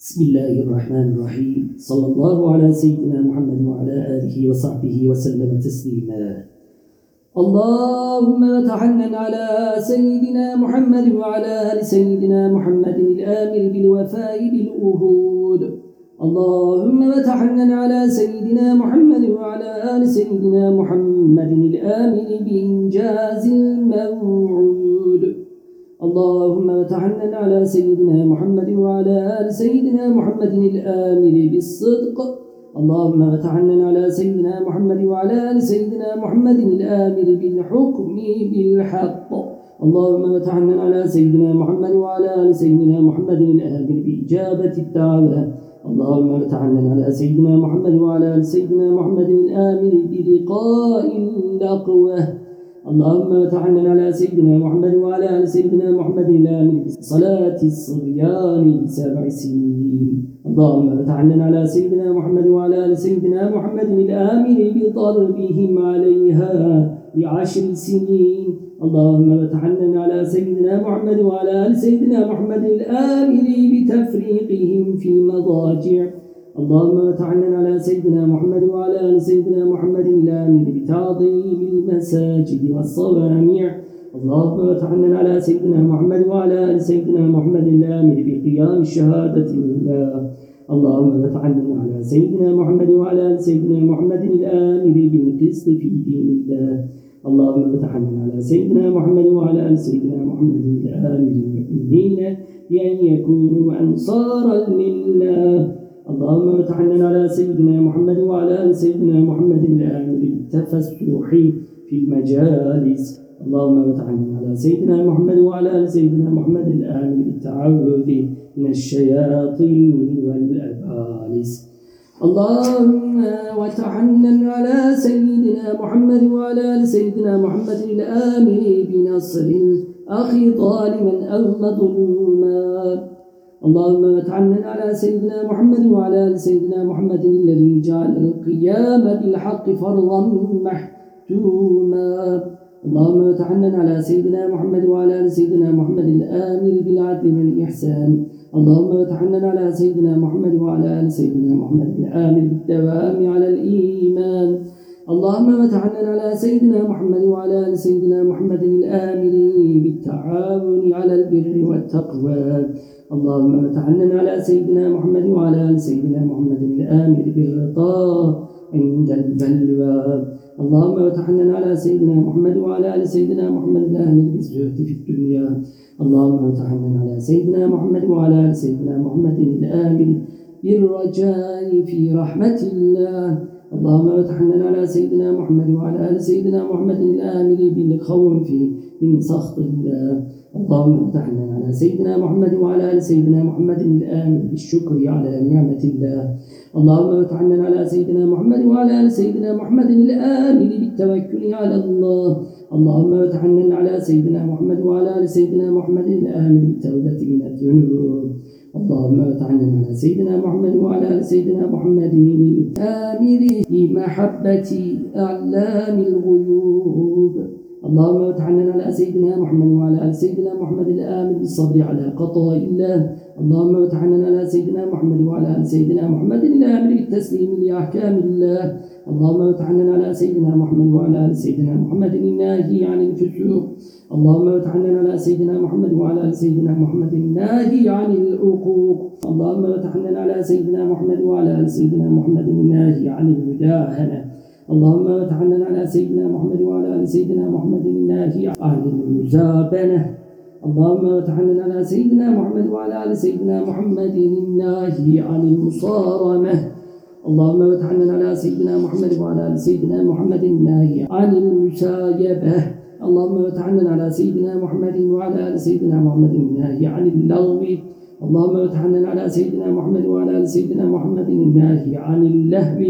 بسم الله الرحمن الرحيم صلى الله على سيدنا محمد وعلى آله وصحبه وسلم تسليما اللهم تحنن على سيدنا محمد وعلى آل سيدنا محمد الآمر بالوفاء بالأهود اللهم تحنن على سيدنا محمد وعلى آل سيدنا محمد الآمر بإنجاز الموعود اللهم تحنن على سيدنا محمد وعلى آل سيدنا محمد الآمر بالصدق. اللهم تحنن على سيدنا محمد وعلى آل سيدنا محمد الآمر بالحكم بالحق. اللهم تحنن على سيدنا محمد وعلى آل سيدنا محمد الآمر بإجابة الدعوة. اللهم تحنن على سيدنا محمد وعلى آل سيدنا محمد الآمر بلقاء الأقوى. اللهم تحنن على سيدنا محمد وعلى آل سيدنا محمد الآمن بصلاة الصبيان بسبع سنين. اللهم تحنن على سيدنا محمد وعلى آل سيدنا محمد الآمن بضربهم عليها بعشر سنين. اللهم تحنن على سيدنا محمد وعلى آل سيدنا محمد الآمن بتفريقهم في المضاجع. اللهم تعلن على سيدنا محمد وعلى آل سيدنا محمد الآمن بتعظيم المساجد والصوامع. اللهم تعلن على سيدنا محمد وعلى آل سيدنا محمد الآمن بقيام الشهادة لله اللهم تعلن على سيدنا محمد وعلى آل سيدنا محمد الآمن بالقسط في دين الله. اللهم تعلن على سيدنا محمد وعلى آل سيدنا محمد الآمن المؤمنين بأن يكونوا أنصارا لله. اللهم تعلن على سيدنا محمد وعلى آل سيدنا محمد الآمر بالتفسح في المجالس. اللهم تعلن على سيدنا محمد وعلى آل سيدنا محمد الآمر بالتعوذ من الشياطين والأبالس اللهم وتحنن على سيدنا محمد وعلى آل سيدنا محمد الآمر بنصر أخي ظالما أو مظلوما اللهم اتعنن على سيدنا محمد وعلى آل سيدنا محمد الذي جعل القيام بالحق فرضا محتوما. اللهم اتعنن على سيدنا محمد وعلى آل سيدنا محمد الآمر بالعدل والإحسان. اللهم اتعنن على سيدنا محمد وعلى آل سيدنا محمد الآمر بالدوام على الإيمان. اللهم وتعلن على سيدنا محمد وعلى آل سيدنا محمد الآمر بالتعاون على البر والتقوى. اللهم وتعلن على سيدنا محمد وعلى آل سيدنا محمد الآمر بالرضا عند البلوى. اللهم وتحنن على سيدنا محمد وعلى آل سيدنا محمد الآمر بالزهد في الدنيا. اللهم وتحنن على سيدنا محمد وعلى آل سيدنا محمد الآمر بالرجاء في رحمة الله. اللهم وتحنن على سيدنا محمد وعلى آل سيدنا محمد الآمر بالخوف من سخط الله. اللهم وتحنن على سيدنا محمد وعلى آل سيدنا محمد الآمر بالشكر على نعمة الله. اللهم وتحنن على سيدنا محمد وعلى آل سيدنا محمد الآمر بالتوكل على الله. اللهم وتحنن على سيدنا محمد وعلى آل سيدنا محمد الآمر بالتوبة من الذنوب. اللهم وتعلم على سيدنا محمد وعلى آل سيدنا محمد الآمر بمحبة أعلام الغيوب. اللهم وتعلم على سيدنا محمد وعلى آل سيدنا محمد الآمر بالصبر على قضاء الله اللهم وتعلم على سيدنا محمد وعلى آل سيدنا محمد الآمر بالتسليم لأحكام الله اللهم وتعلم على سيدنا محمد وعلى آل سيدنا محمد الناهي عن الفسوق اللهم وتعلم على سيدنا محمد وعلى آل سيدنا محمد الناهي عن العقوق اللهم وتعلم على سيدنا محمد وعلى آل سيدنا محمد الناهي عن المداهنة اللهم وتعلم على سيدنا محمد وعلى آل سيدنا محمد الناهي عن المزابنة اللهم وتعلم على سيدنا محمد وعلى آل سيدنا محمد الناهي عن المصارمة اللهم وتعلم على سيدنا محمد وعلى آل سيدنا محمد الناهي عن المسايبة اللهم وتعلم على سيدنا محمد وعلى آل سيدنا محمد الناهي عن اللغو اللهم وتعلم على سيدنا محمد وعلى آل سيدنا محمد الناهي عن اللهو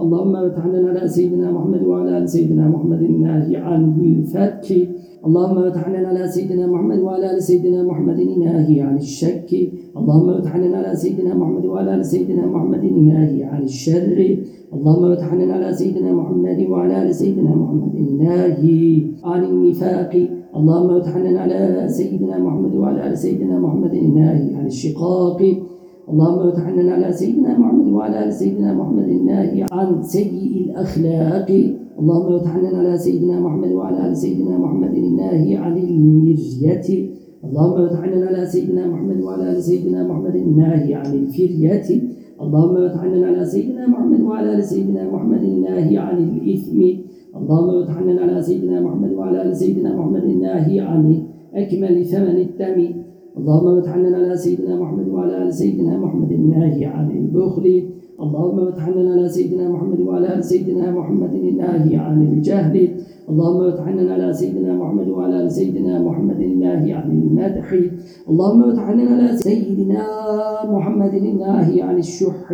اللهم وتعلم على سيدنا محمد وعلى آل سيدنا محمد الناهي عن الفتك اللهم وتعلم على سيدنا محمد وعلى ال سيدنا محمد الناهي عن الشك اللهم وتعلم على سيدنا محمد وعلى ال سيدنا محمد الناهي عن الشر اللهم وتعلم على سيدنا محمد وعلى ال سيدنا محمد الناهي عن النفاق اللهم وتعلم على سيدنا محمد وعلى ال سيدنا محمد الناهي عن الشقاق اللهم وتحنن على سيدنا محمد وعلى آل سيدنا محمد الناهي عن سيء الأخلاق اللهم وتحنن على سيدنا محمد وعلى آل سيدنا محمد الناهي عن المرجية اللهم وتحنن على سيدنا محمد وعلى آل سيدنا محمد الناهي عن الفرية اللهم وتحنن على سيدنا محمد وعلى آل سيدنا محمد الناهي عن الإثم اللهم وتحنن على سيدنا محمد وعلى آل سيدنا محمد الناهي عن أكمل ثمن الدم. اللهم وتحنن على سيدنا محمد وعلى آل سيدنا محمد الناهي عن البخل اللهم وتحنن على سيدنا محمد وعلى آل سيدنا محمد الناهي عن الجهل اللهم وتحنن على سيدنا محمد وعلى آل سيدنا محمد الناهي عن المدح. اللهم وتحنن على سيدنا محمد الناهي عن الشح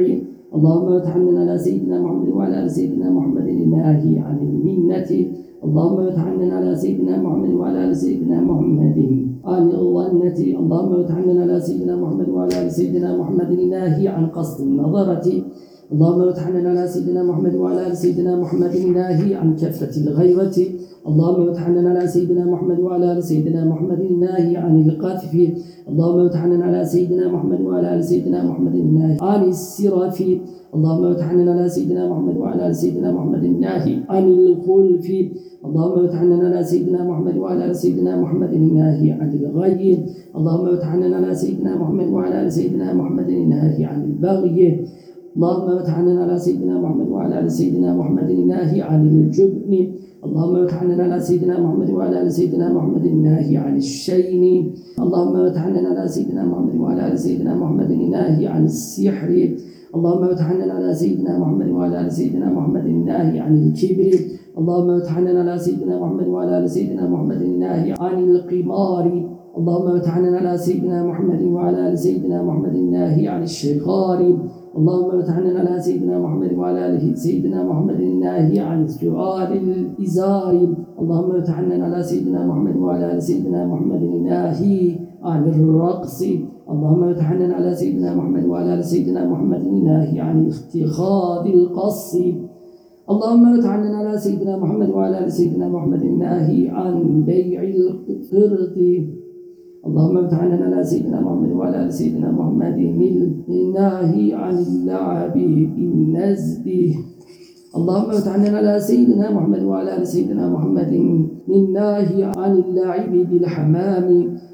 اللهم وتحنن على سيدنا محمد وعلى آل سيدنا محمد الناهي عن المنة. اللهم وتحنن على سيدنا محمد وعلى آل سيدنا محمد. عن الظنة اللهم وتحنن على سيدنا محمد وعلى آل سيدنا محمد الناهي عن قصد النظرة. اللهم وتحنن على سيدنا محمد وعلى آل سيدنا محمد الناهي عن كفة الغيرة اللهم وتحنن على سيدنا محمد وعلى آل سيدنا محمد الناهي عن القذف اللهم وتحنن على سيدنا محمد وعلى آل سيدنا محمد الناهي عن السرف اللهم وتحنن على سيدنا محمد وعلى آل سيدنا محمد الناهي عن الخلف اللهم وتحنن على سيدنا محمد وعلى آل سيدنا محمد الناهي عن الغي اللهم وتحنن على سيدنا محمد وعلى آل سيدنا محمد الناهي عن البغي اللهم وتحنن على سيدنا محمد وعلى آل سيدنا محمد الناهي عن الجبن اللهم وتحنن على سيدنا محمد وعلى آل سيدنا محمد الناهي عن الشين اللهم وتحنن على سيدنا محمد وعلى آل سيدنا محمد الناهي عن السحر اللهم وتحنن على سيدنا محمد وعلى آل سيدنا محمد الناهي عن الكبر اللهم وتحنن على سيدنا محمد وعلى آل سيدنا محمد الناهي عن القمار اللهم وتحنن على سيدنا محمد وعلى آل سيدنا محمد الناهي عن الشغار اللهم وتحنن على سيدنا محمد وعلى آله. سيدنا محمد الناهي عن سؤال الإزار. اللهم وتحنن على سيدنا محمد وعلى آل سيدنا محمد الناهي عن الرقص. اللهم وتحنن على سيدنا محمد وعلى آل سيدنا محمد الناهي عن اتخاذ القص. اللهم وتعالى على سيدنا محمد وعلى آل سيدنا محمد الناهي عن بيع القرد اللهم وتعالى على سيدنا محمد وعلى آل سيدنا محمد الناهي عن اللعب بالنزد. اللهم وتعالى على سيدنا محمد وعلى آل سيدنا محمد الناهي عن اللعب بالحمام.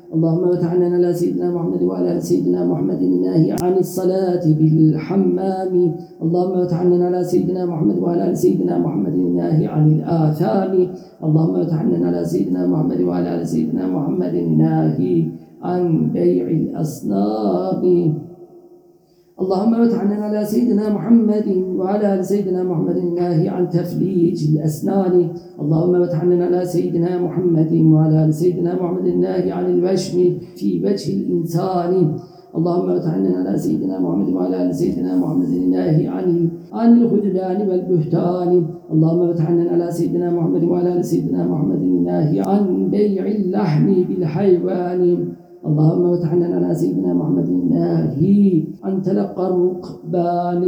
اللهم وتعالى على سيدنا محمد وعلى سيدنا محمد الناهي عن الصلاة بالحمام. اللهم وتعالى على سيدنا محمد وعلى سيدنا محمد الناهي عن الآثام. اللهم وتعالى على سيدنا محمد وعلى سيدنا محمد الناهي عن بيع الأصنام. اللهم وتعالى على سيدنا محمد وعلى آل سيدنا محمد الناهي عن تفليج الأسنان. اللهم وتعالى على سيدنا محمد وعلى آل سيدنا محمد الناهي عن الوشم في وجه الإنسان. اللهم وتعالى على سيدنا محمد وعلى آل سيدنا محمد الناهي عن عن الخذلان والبهتان. اللهم وتعالى على سيدنا محمد وعلى آل سيدنا محمد الناهي عن بيع اللحم بالحيوان. اللهم وتحنن على سيدنا محمد الناهي. عن تلقى الركبان.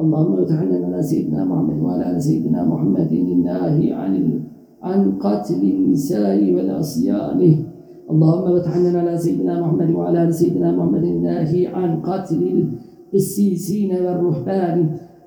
اللهم وتحنن على سيدنا محمد وعلى سيدنا محمد الناهي عن عن قتل النساء والعصيان اللهم وتحنن على سيدنا محمد وعلى سيدنا محمد الناهي عن قتل القسيسين والرهبان.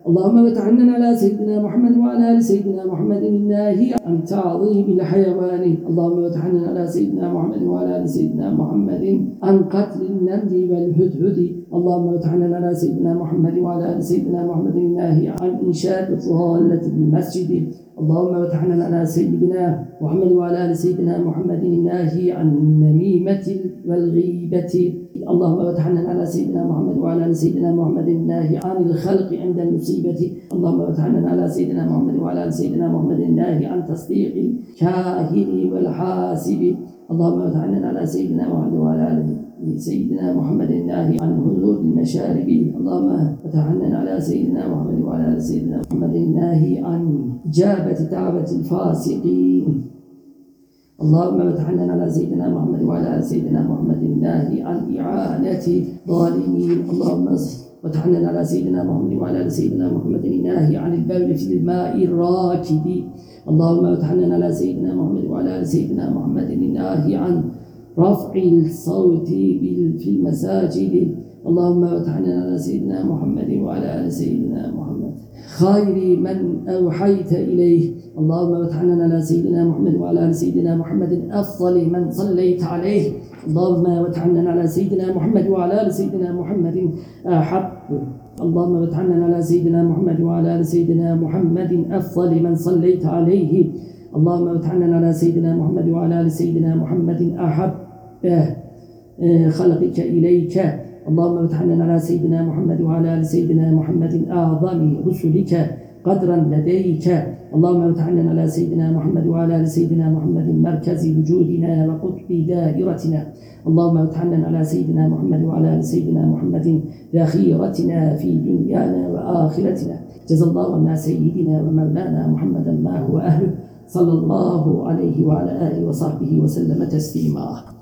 اللهم وتعنن على سيدنا محمد وعلى آل سيدنا محمد الناهي عن تعظيم الحيوان اللهم وتعنن على سيدنا محمد وعلى آل سيدنا محمد عن قتل النمل والهدهد. اللهم وتعنن على سيدنا محمد وعلى آل سيدنا محمد الناهي عن انشاد ضاله المسجد. اللهم وتعنن على سيدنا محمد وعلى آل سيدنا محمد الناهي عن النميمه والغيبة. اللهم وتحنن على سيدنا محمد وعلى آل سيدنا محمد الناهي عن الخلق عند المصيبة. اللهم وتحنن على سيدنا محمد وعلى آل سيدنا محمد الناهي عن تصديق الكاهن والحاسب. اللهم وتحنن على سيدنا محمد وعلى آل سيدنا محمد الناهي عن حدود المشارب اللهم وتحنن على سيدنا محمد وعلى سيدنا محمد الناهي عن جابة دعوة الفاسقين. اللهم وتحنن على سيدنا محمد وعلى سيدنا محمد الله عن إعانة ظالمين اللهم وتحنن على سيدنا محمد وعلى سيدنا محمد الناهي عن البول في الماء الراكد. اللهم وتحنن على سيدنا محمد وعلى سيدنا محمد الناهي عن رفع الصوت في المساجد. اللهم وتعالى على سيدنا محمد وعلى آل سيدنا محمد. خير من أوحيت إليه. اللهم وتعالى على سيدنا محمد وعلى آل سيدنا محمد. أفضل من صليت عليه. اللهم وتعالى على سيدنا محمد وعلى آل سيدنا محمد. أحب. اللهم وتعالى على سيدنا محمد وعلى آل سيدنا محمد. أفضل من صليت عليه. اللهم وتعالى على سيدنا محمد وعلى آل سيدنا محمد. أحب. خلقك إليك. اللهم وتعالى على سيدنا محمد وعلى آل سيدنا محمد أعظم رسلك قدرا لديك. اللهم وتعالى على سيدنا محمد وعلى آل سيدنا محمد مركز وجودنا وقطب دائرتنا. اللهم وتعالى على سيدنا محمد وعلى آل سيدنا محمد ذخيرتنا في دنيانا وآخرتنا. جزا الله عنا سيدنا ومولانا محمدا ما هو أهله. صلى الله عليه وعلى آله وصحبه وسلم تسليما.